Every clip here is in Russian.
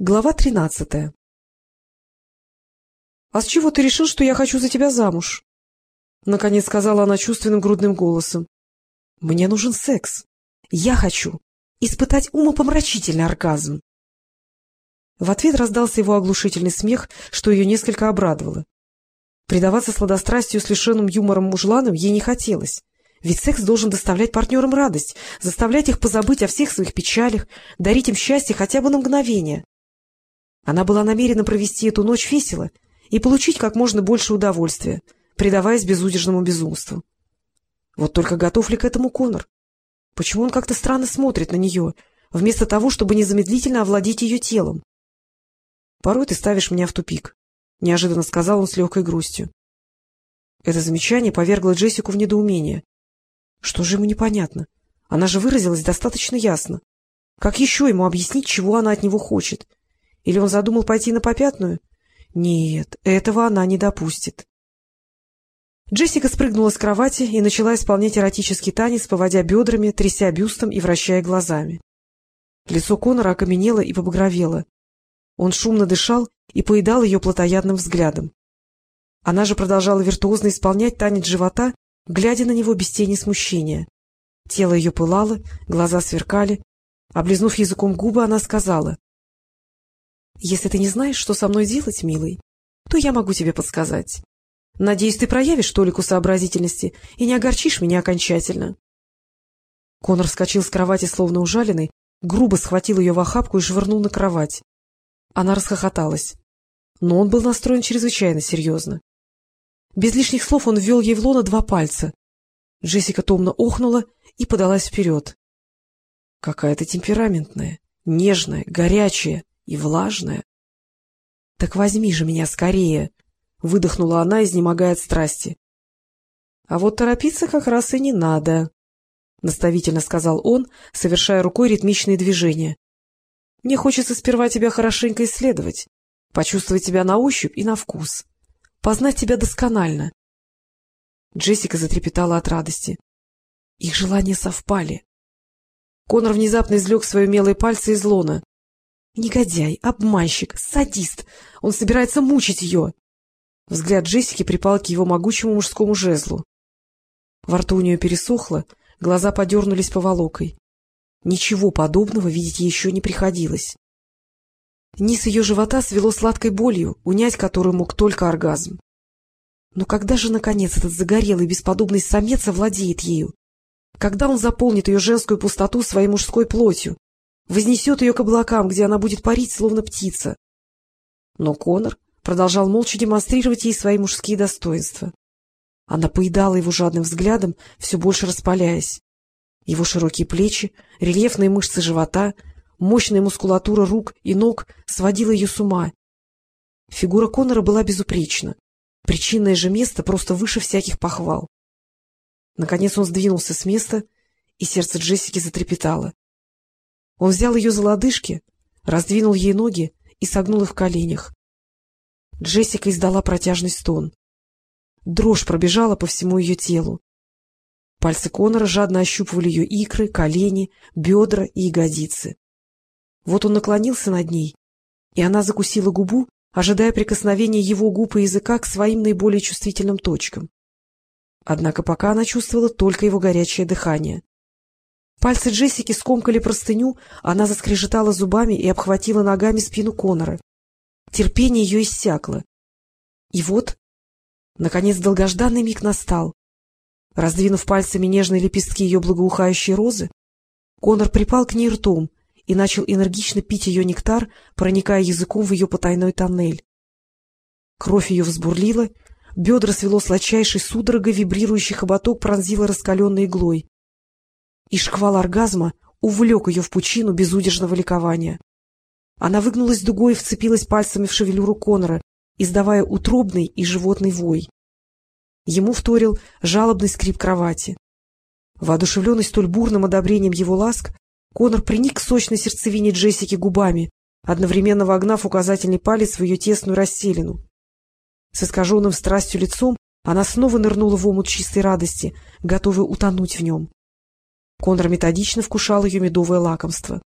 Глава тринадцатая — А с чего ты решил, что я хочу за тебя замуж? — наконец сказала она чувственным грудным голосом. — Мне нужен секс. Я хочу испытать умопомрачительный оргазм. В ответ раздался его оглушительный смех, что ее несколько обрадовало. Предаваться сладострастию с лишенным юмором мужланом ей не хотелось. Ведь секс должен доставлять партнерам радость, заставлять их позабыть о всех своих печалях, дарить им счастье хотя бы на мгновение. Она была намерена провести эту ночь весело и получить как можно больше удовольствия, предаваясь безудержному безумству. Вот только готов ли к этому Конор? Почему он как-то странно смотрит на нее, вместо того, чтобы незамедлительно овладеть ее телом? — Порой ты ставишь меня в тупик, — неожиданно сказал он с легкой грустью. Это замечание повергло Джессику в недоумение. Что же ему непонятно? Она же выразилась достаточно ясно. Как еще ему объяснить, чего она от него хочет? — или он задумал пойти на попятную? Нет, этого она не допустит. Джессика спрыгнула с кровати и начала исполнять эротический танец, поводя бедрами, тряся бюстом и вращая глазами. Лицо Конора окаменело и побагровело. Он шумно дышал и поедал ее плотоядным взглядом. Она же продолжала виртуозно исполнять танец живота, глядя на него без тени смущения. Тело ее пылало, глаза сверкали. Облизнув языком губы, она сказала. Если ты не знаешь, что со мной делать, милый, то я могу тебе подсказать. Надеюсь, ты проявишь толику сообразительности и не огорчишь меня окончательно. Конор вскочил с кровати, словно ужаленный, грубо схватил ее в охапку и швырнул на кровать. Она расхохоталась. Но он был настроен чрезвычайно серьезно. Без лишних слов он ввел ей в лоно два пальца. Джессика томно охнула и подалась вперед. — Какая ты темпераментная, нежная, горячая и влажная. — Так возьми же меня скорее! — выдохнула она, изнемогая от страсти. — А вот торопиться как раз и не надо, — наставительно сказал он, совершая рукой ритмичные движения. — Мне хочется сперва тебя хорошенько исследовать, почувствовать тебя на ощупь и на вкус, познать тебя досконально. Джессика затрепетала от радости. Их желания совпали. Конор внезапно извлек свои мелые пальцы из лона. Негодяй, обманщик, садист. Он собирается мучить ее. Взгляд Джессики припал к его могучему мужскому жезлу. Во рту у нее пересохло, глаза подернулись поволокой. Ничего подобного видеть ей еще не приходилось. Низ ее живота свело сладкой болью, унять которую мог только оргазм. Но когда же, наконец, этот загорелый бесподобный самец овладеет ею? Когда он заполнит ее женскую пустоту своей мужской плотью? Вознесет ее к облакам, где она будет парить, словно птица. Но Конор продолжал молча демонстрировать ей свои мужские достоинства. Она поедала его жадным взглядом, все больше распаляясь. Его широкие плечи, рельефные мышцы живота, мощная мускулатура рук и ног сводила ее с ума. Фигура Конора была безупречна. Причинное же место просто выше всяких похвал. Наконец он сдвинулся с места, и сердце Джессики затрепетало. Он взял ее за лодыжки, раздвинул ей ноги и согнул их в коленях. Джессика издала протяжный стон. Дрожь пробежала по всему ее телу. Пальцы Конора жадно ощупывали ее икры, колени, бедра и ягодицы. Вот он наклонился над ней, и она закусила губу, ожидая прикосновения его губ и языка к своим наиболее чувствительным точкам. Однако пока она чувствовала только его горячее дыхание. Пальцы Джессики скомкали простыню, она заскрежетала зубами и обхватила ногами спину Конора. Терпение ее иссякло. И вот, наконец, долгожданный миг настал. Раздвинув пальцами нежные лепестки ее благоухающей розы, Конор припал к ней ртом и начал энергично пить ее нектар, проникая языком в ее потайной тоннель. Кровь ее взбурлила, бедра свело сладчайшей судорогой, вибрирующий хоботок пронзила раскаленной иглой и шквал оргазма увлек ее в пучину безудержного ликования. Она выгнулась дугой и вцепилась пальцами в шевелюру Конора, издавая утробный и животный вой. Ему вторил жалобный скрип кровати. Воодушевленный столь бурным одобрением его ласк, Конор приник к сочной сердцевине Джессики губами, одновременно вогнав указательный палец в ее тесную расселину. С искаженным страстью лицом она снова нырнула в омут чистой радости, готовая утонуть в нем. Конор методично вкушал ее медовое лакомство.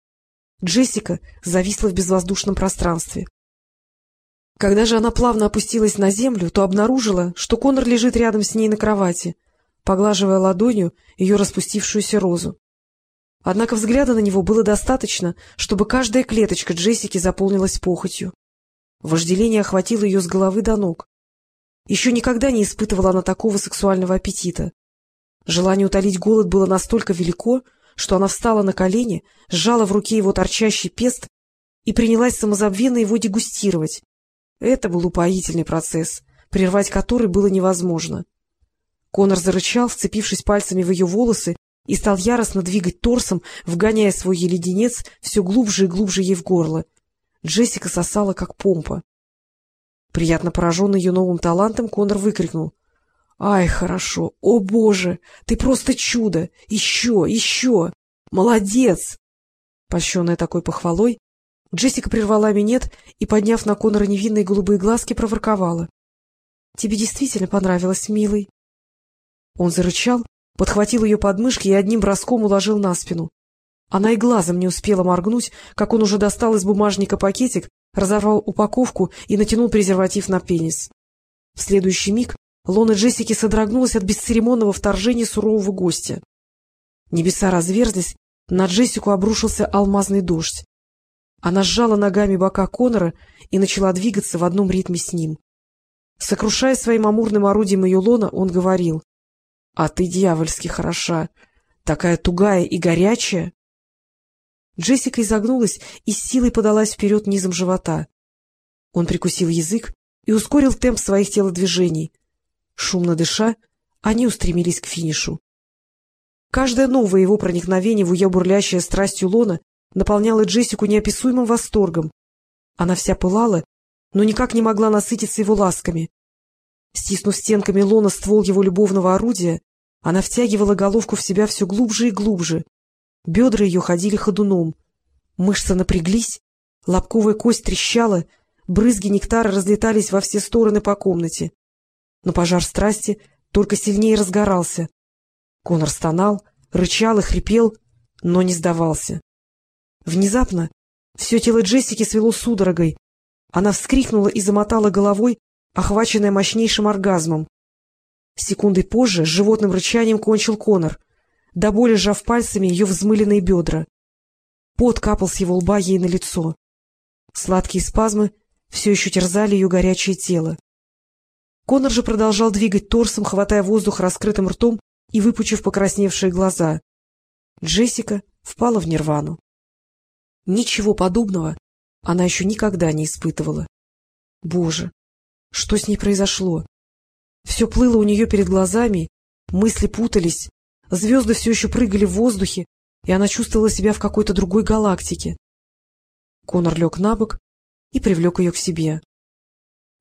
Джессика зависла в безвоздушном пространстве. Когда же она плавно опустилась на землю, то обнаружила, что Конор лежит рядом с ней на кровати, поглаживая ладонью ее распустившуюся розу. Однако взгляда на него было достаточно, чтобы каждая клеточка Джессики заполнилась похотью. Вожделение охватило ее с головы до ног. Еще никогда не испытывала она такого сексуального аппетита. Желание утолить голод было настолько велико, что она встала на колени, сжала в руке его торчащий пест и принялась самозабвенно его дегустировать. Это был упоительный процесс, прервать который было невозможно. Конор зарычал, вцепившись пальцами в ее волосы, и стал яростно двигать торсом, вгоняя свой еледенец все глубже и глубже ей в горло. Джессика сосала, как помпа. Приятно пораженный ее новым талантом, Конор выкрикнул. — Ай, хорошо! О, Боже! Ты просто чудо! Еще, еще! Молодец! Польщенная такой похвалой, Джессика прервала минет и, подняв на Конора невинные голубые глазки, проворковала. — Тебе действительно понравилось, милый? Он зарычал, подхватил ее подмышки и одним броском уложил на спину. Она и глазом не успела моргнуть, как он уже достал из бумажника пакетик, разорвал упаковку и натянул презерватив на пенис. В следующий миг лона Джессики содрогнулась от бесцеремонного вторжения сурового гостя. Небеса разверзлись, на Джессику обрушился алмазный дождь. Она сжала ногами бока Конора и начала двигаться в одном ритме с ним. Сокрушая своим амурным орудием ее лона, он говорил, — А ты дьявольски хороша, такая тугая и горячая. Джессика изогнулась и с силой подалась вперед низом живота. Он прикусил язык и ускорил темп своих телодвижений. Шумно дыша, они устремились к финишу. Каждое новое его проникновение в ее бурлящее страстью лона наполняло Джессику неописуемым восторгом. Она вся пылала, но никак не могла насытиться его ласками. Стиснув стенками лона ствол его любовного орудия, она втягивала головку в себя все глубже и глубже, Бедра ее ходили ходуном. Мышцы напряглись, лобковая кость трещала, брызги нектара разлетались во все стороны по комнате. Но пожар страсти только сильнее разгорался. Конор стонал, рычал и хрипел, но не сдавался. Внезапно все тело Джессики свело судорогой. Она вскрикнула и замотала головой, охваченная мощнейшим оргазмом. Секундой позже с животным рычанием кончил Конор до боли сжав пальцами ее взмыленные бедра. Пот капал с его лба ей на лицо. Сладкие спазмы все еще терзали ее горячее тело. Конор же продолжал двигать торсом, хватая воздух раскрытым ртом и выпучив покрасневшие глаза. Джессика впала в нирвану. Ничего подобного она еще никогда не испытывала. Боже, что с ней произошло? Все плыло у нее перед глазами, мысли путались, Звезды все еще прыгали в воздухе, и она чувствовала себя в какой-то другой галактике. Конор лег на бок и привлек ее к себе.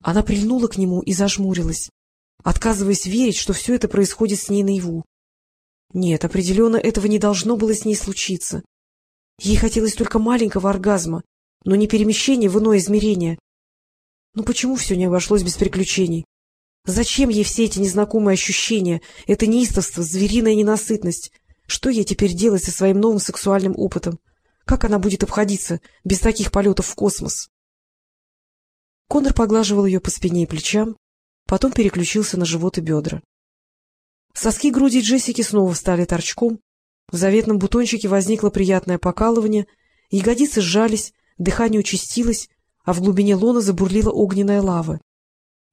Она прильнула к нему и зажмурилась, отказываясь верить, что все это происходит с ней наяву. Нет, определенно этого не должно было с ней случиться. Ей хотелось только маленького оргазма, но не перемещения в иное измерение. Но почему все не обошлось без приключений? Зачем ей все эти незнакомые ощущения, это неистовство, звериная ненасытность? Что ей теперь делать со своим новым сексуальным опытом? Как она будет обходиться без таких полетов в космос? Конор поглаживал ее по спине и плечам, потом переключился на живот и бедра. Соски груди Джессики снова стали торчком, в заветном бутончике возникло приятное покалывание, ягодицы сжались, дыхание участилось, а в глубине лона забурлила огненная лава.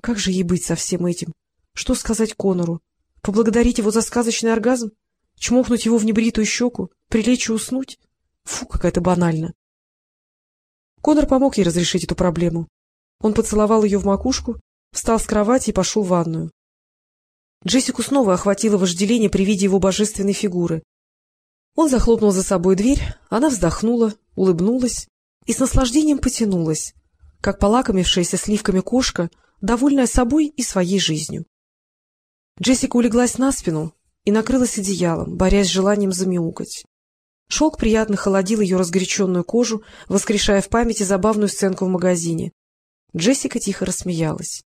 Как же ей быть со всем этим? Что сказать Конору? Поблагодарить его за сказочный оргазм? Чмокнуть его в небритую щеку? Прилечь и уснуть? Фу, какая-то банально. Конор помог ей разрешить эту проблему. Он поцеловал ее в макушку, встал с кровати и пошел в ванную. Джессику снова охватило вожделение при виде его божественной фигуры. Он захлопнул за собой дверь, она вздохнула, улыбнулась и с наслаждением потянулась, как полакомившаяся сливками кошка — довольная собой и своей жизнью. Джессика улеглась на спину и накрылась одеялом, борясь с желанием замяукать. Шелк приятно холодил ее разгоряченную кожу, воскрешая в памяти забавную сценку в магазине. Джессика тихо рассмеялась.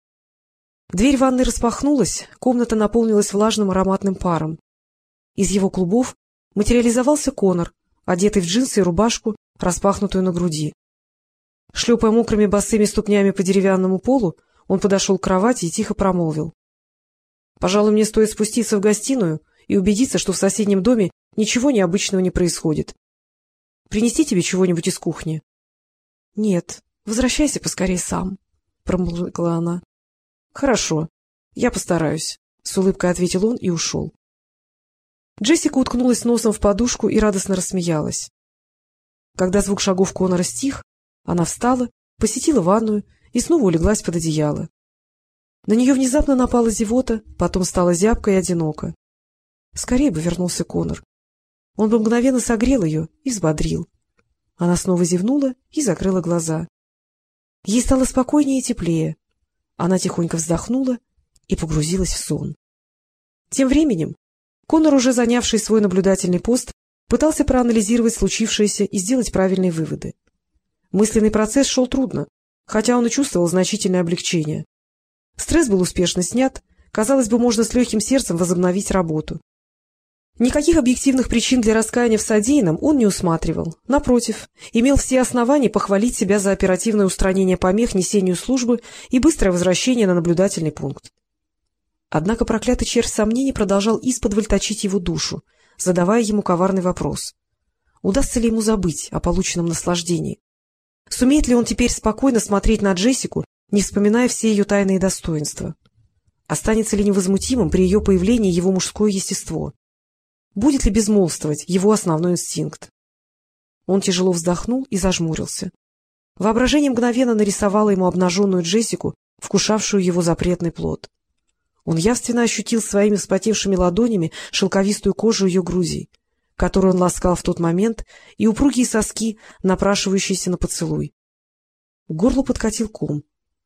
Дверь ванной распахнулась, комната наполнилась влажным ароматным паром. Из его клубов материализовался Конор, одетый в джинсы и рубашку распахнутую на груди. Шлепая мокрыми босыми ступнями по деревянному полу, он подошел к кровати и тихо промолвил. — Пожалуй, мне стоит спуститься в гостиную и убедиться, что в соседнем доме ничего необычного не происходит. Принести тебе чего-нибудь из кухни? — Нет, возвращайся поскорее сам, — промолвила она. — Хорошо, я постараюсь, — с улыбкой ответил он и ушел. Джессика уткнулась носом в подушку и радостно рассмеялась. Когда звук шагов Конора стих, она встала, посетила ванную и снова улеглась под одеяло. На нее внезапно напала зевота, потом стала зябко и одиноко. Скорее бы вернулся Конор. Он бы мгновенно согрел ее и взбодрил. Она снова зевнула и закрыла глаза. Ей стало спокойнее и теплее. Она тихонько вздохнула и погрузилась в сон. Тем временем Конор, уже занявший свой наблюдательный пост, пытался проанализировать случившееся и сделать правильные выводы. Мысленный процесс шел трудно, хотя он и чувствовал значительное облегчение. Стресс был успешно снят, казалось бы, можно с легким сердцем возобновить работу. Никаких объективных причин для раскаяния в содеянном он не усматривал. Напротив, имел все основания похвалить себя за оперативное устранение помех несению службы и быстрое возвращение на наблюдательный пункт. Однако проклятый червь сомнений продолжал исподволь точить его душу, задавая ему коварный вопрос. Удастся ли ему забыть о полученном наслаждении? Сумеет ли он теперь спокойно смотреть на Джессику, не вспоминая все ее тайные достоинства? Останется ли невозмутимым при ее появлении его мужское естество? Будет ли безмолвствовать его основной инстинкт? Он тяжело вздохнул и зажмурился. Воображение мгновенно нарисовало ему обнаженную Джессику, вкушавшую его запретный плод. Он явственно ощутил своими вспотевшими ладонями шелковистую кожу ее груди, которую он ласкал в тот момент, и упругие соски, напрашивающиеся на поцелуй. К горлу подкатил ком.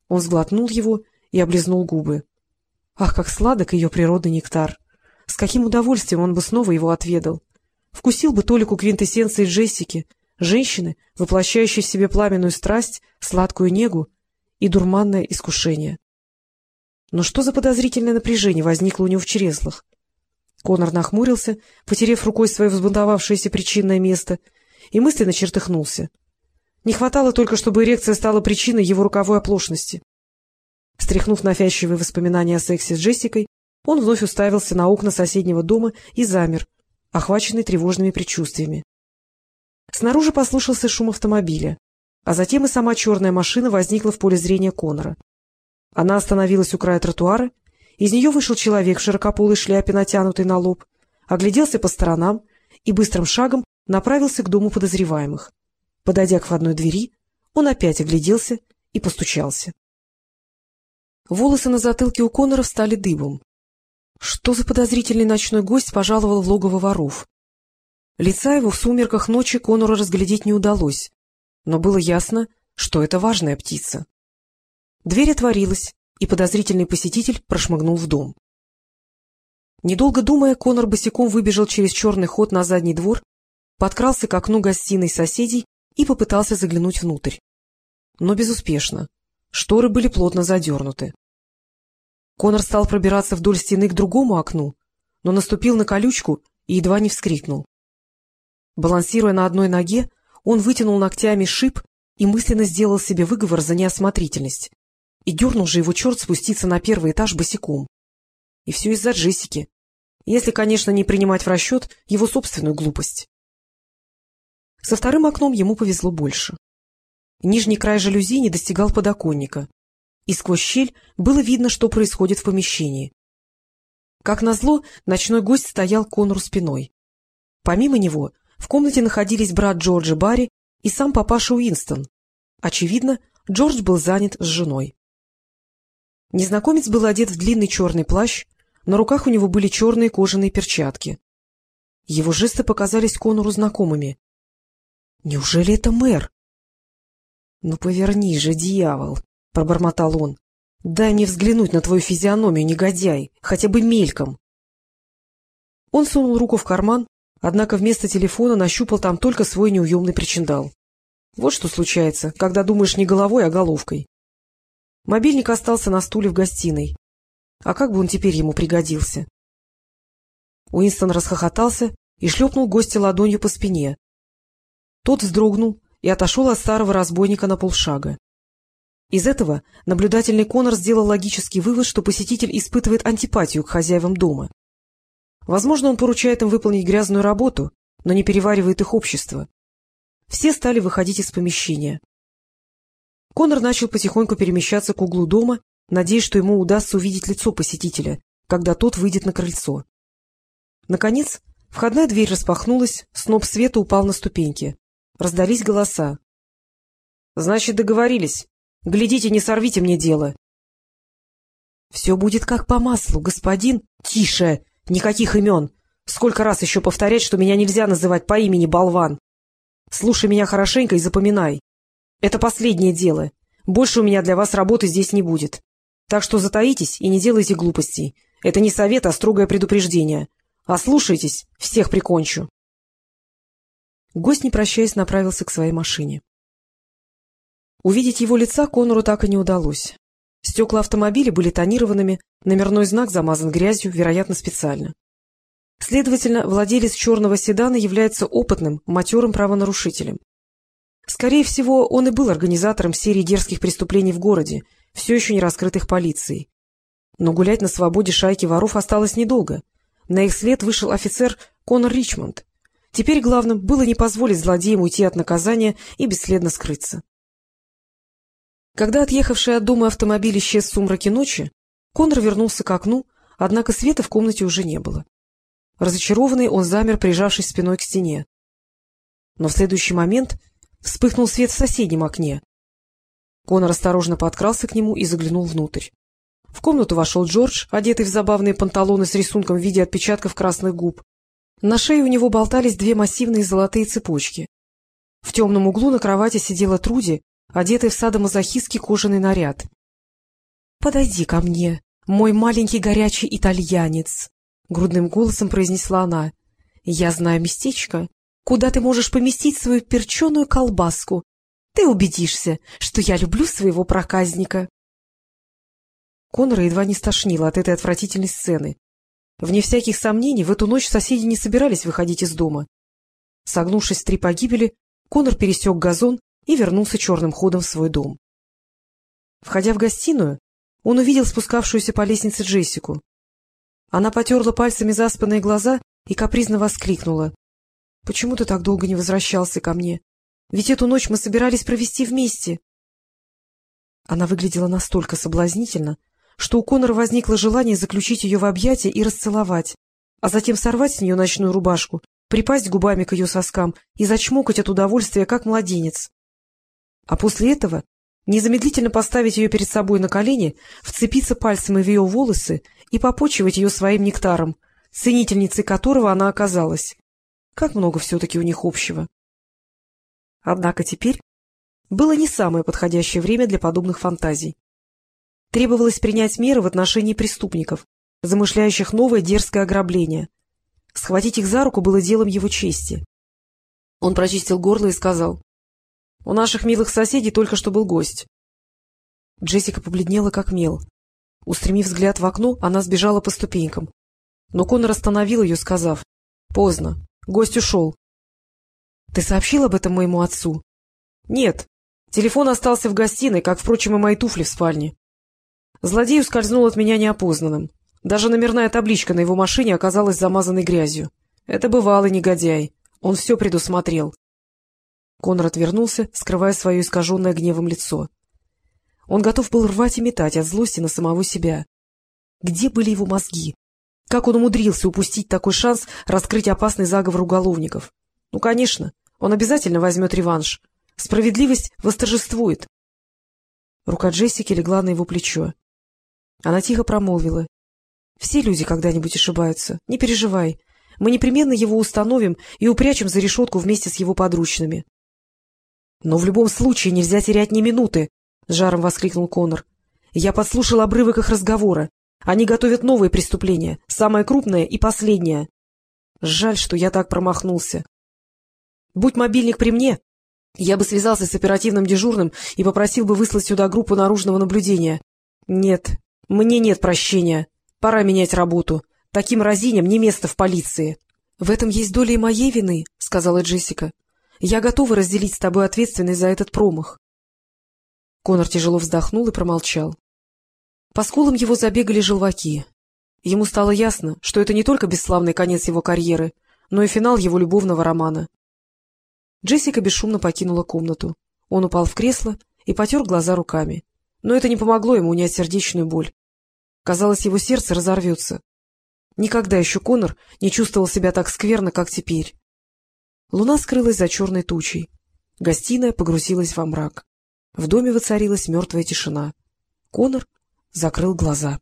Он сглотнул его и облизнул губы. Ах, как сладок ее природный нектар! Каким удовольствием он бы снова его отведал! Вкусил бы толику квинтэссенции Джессики, женщины, воплощающей в себе пламенную страсть, сладкую негу и дурманное искушение. Но что за подозрительное напряжение возникло у него в чреслах? Конор нахмурился, потерев рукой свое взбунтовавшееся причинное место, и мысленно чертыхнулся. Не хватало только, чтобы эрекция стала причиной его руковой оплошности. Стряхнув навязчивые воспоминания о сексе с Джессикой, он вновь уставился на окна соседнего дома и замер, охваченный тревожными предчувствиями. Снаружи послышался шум автомобиля, а затем и сама черная машина возникла в поле зрения Конора. Она остановилась у края тротуара, из нее вышел человек в широкополой шляпе, натянутой на лоб, огляделся по сторонам и быстрым шагом направился к дому подозреваемых. Подойдя к входной двери, он опять огляделся и постучался. Волосы на затылке у Конора встали дыбом. Что за подозрительный ночной гость пожаловал в логово воров? Лица его в сумерках ночи Конору разглядеть не удалось, но было ясно, что это важная птица. Дверь отворилась, и подозрительный посетитель прошмыгнул в дом. Недолго думая, Конор босиком выбежал через черный ход на задний двор, подкрался к окну гостиной соседей и попытался заглянуть внутрь. Но безуспешно. Шторы были плотно задернуты. Конор стал пробираться вдоль стены к другому окну, но наступил на колючку и едва не вскрикнул. Балансируя на одной ноге, он вытянул ногтями шип и мысленно сделал себе выговор за неосмотрительность. И дернул же его черт спуститься на первый этаж босиком. И все из-за Джессики. Если, конечно, не принимать в расчет его собственную глупость. Со вторым окном ему повезло больше. Нижний край жалюзи не достигал подоконника, и сквозь щель было видно, что происходит в помещении. Как назло, ночной гость стоял Конору спиной. Помимо него в комнате находились брат Джорджа Барри и сам папаша Уинстон. Очевидно, Джордж был занят с женой. Незнакомец был одет в длинный черный плащ, на руках у него были черные кожаные перчатки. Его жесты показались Конору знакомыми. Неужели это мэр? — Ну, поверни же, дьявол! — пробормотал он. — Дай мне взглянуть на твою физиономию, негодяй, хотя бы мельком. Он сунул руку в карман, однако вместо телефона нащупал там только свой неуемный причиндал. Вот что случается, когда думаешь не головой, а головкой. Мобильник остался на стуле в гостиной. А как бы он теперь ему пригодился? Уинстон расхохотался и шлепнул гостя ладонью по спине. Тот вздрогнул и отошел от старого разбойника на полшага. Из этого наблюдательный Конор сделал логический вывод, что посетитель испытывает антипатию к хозяевам дома. Возможно, он поручает им выполнить грязную работу, но не переваривает их общество. Все стали выходить из помещения. Конор начал потихоньку перемещаться к углу дома, надеясь, что ему удастся увидеть лицо посетителя, когда тот выйдет на крыльцо. Наконец, входная дверь распахнулась, сноп света упал на ступеньки. Раздались голоса. — Значит, договорились. Глядите, не сорвите мне дело. — Все будет как по маслу, господин. — Тише! Никаких имен! Сколько раз еще повторять, что меня нельзя называть по имени болван? Слушай меня хорошенько и запоминай. Это последнее дело. Больше у меня для вас работы здесь не будет. Так что затаитесь и не делайте глупостей. Это не совет, а строгое предупреждение. А слушайтесь, всех прикончу. Гость, не прощаясь, направился к своей машине. Увидеть его лица Конору так и не удалось. Стекла автомобиля были тонированными, номерной знак замазан грязью, вероятно, специально. Следовательно, владелец черного седана является опытным, матерым правонарушителем. Скорее всего, он и был организатором серии дерзких преступлений в городе, все еще не раскрытых полицией. Но гулять на свободе шайки воров осталось недолго. На их след вышел офицер Конор Ричмонд. Теперь главным было не позволить злодеям уйти от наказания и бесследно скрыться. Когда отъехавший от дома автомобиль исчез в сумраке ночи, Конор вернулся к окну, однако света в комнате уже не было. Разочарованный, он замер, прижавшись спиной к стене. Но в следующий момент вспыхнул свет в соседнем окне. Конор осторожно подкрался к нему и заглянул внутрь. В комнату вошел Джордж, одетый в забавные панталоны с рисунком в виде отпечатков красных губ. На шее у него болтались две массивные золотые цепочки. В темном углу на кровати сидела Труди одетый в садомазохистский кожаный наряд. — Подойди ко мне, мой маленький горячий итальянец, — грудным голосом произнесла она. — Я знаю местечко, куда ты можешь поместить свою перченую колбаску. Ты убедишься, что я люблю своего проказника. Конора едва не стошнило от этой отвратительной сцены. Вне всяких сомнений, в эту ночь соседи не собирались выходить из дома. Согнувшись в три погибели, Конор пересек газон и вернулся черным ходом в свой дом. Входя в гостиную, он увидел спускавшуюся по лестнице Джессику. Она потерла пальцами заспанные глаза и капризно воскликнула. — Почему ты так долго не возвращался ко мне? Ведь эту ночь мы собирались провести вместе. Она выглядела настолько соблазнительно, что у Конора возникло желание заключить ее в объятия и расцеловать, а затем сорвать с нее ночную рубашку, припасть губами к ее соскам и зачмокать от удовольствия, как младенец а после этого незамедлительно поставить ее перед собой на колени, вцепиться пальцами в ее волосы и попочивать ее своим нектаром, ценительницей которого она оказалась. Как много все-таки у них общего. Однако теперь было не самое подходящее время для подобных фантазий. Требовалось принять меры в отношении преступников, замышляющих новое дерзкое ограбление. Схватить их за руку было делом его чести. Он прочистил горло и сказал, у наших милых соседей только что был гость. Джессика побледнела, как мел. Устремив взгляд в окно, она сбежала по ступенькам. Но Конор остановил ее, сказав, — Поздно. Гость ушел. — Ты сообщил об этом моему отцу? — Нет. Телефон остался в гостиной, как, впрочем, и мои туфли в спальне. Злодей ускользнул от меня неопознанным. Даже номерная табличка на его машине оказалась замазанной грязью. Это бывалый негодяй. Он все предусмотрел. Конор отвернулся, скрывая свое искаженное гневом лицо. Он готов был рвать и метать от злости на самого себя. Где были его мозги? Как он умудрился упустить такой шанс раскрыть опасный заговор уголовников? Ну, конечно, он обязательно возьмет реванш. Справедливость восторжествует. Рука Джессики легла на его плечо. Она тихо промолвила. — Все люди когда-нибудь ошибаются. Не переживай. Мы непременно его установим и упрячем за решетку вместе с его подручными. Но в любом случае нельзя терять ни минуты, — с жаром воскликнул Конор. Я подслушал обрывок их разговора. Они готовят новые преступления, самое крупное и последнее. Жаль, что я так промахнулся. Будь мобильник при мне, я бы связался с оперативным дежурным и попросил бы выслать сюда группу наружного наблюдения. Нет, мне нет прощения. Пора менять работу. Таким разиням не место в полиции. — В этом есть доля и моей вины, — сказала Джессика. Я готова разделить с тобой ответственность за этот промах. Конор тяжело вздохнул и промолчал. По скулам его забегали желваки. Ему стало ясно, что это не только бесславный конец его карьеры, но и финал его любовного романа. Джессика бесшумно покинула комнату. Он упал в кресло и потер глаза руками. Но это не помогло ему унять сердечную боль. Казалось, его сердце разорвется. Никогда еще Конор не чувствовал себя так скверно, как теперь. Луна скрылась за черной тучей. Гостиная погрузилась во мрак. В доме воцарилась мертвая тишина. Конор закрыл глаза.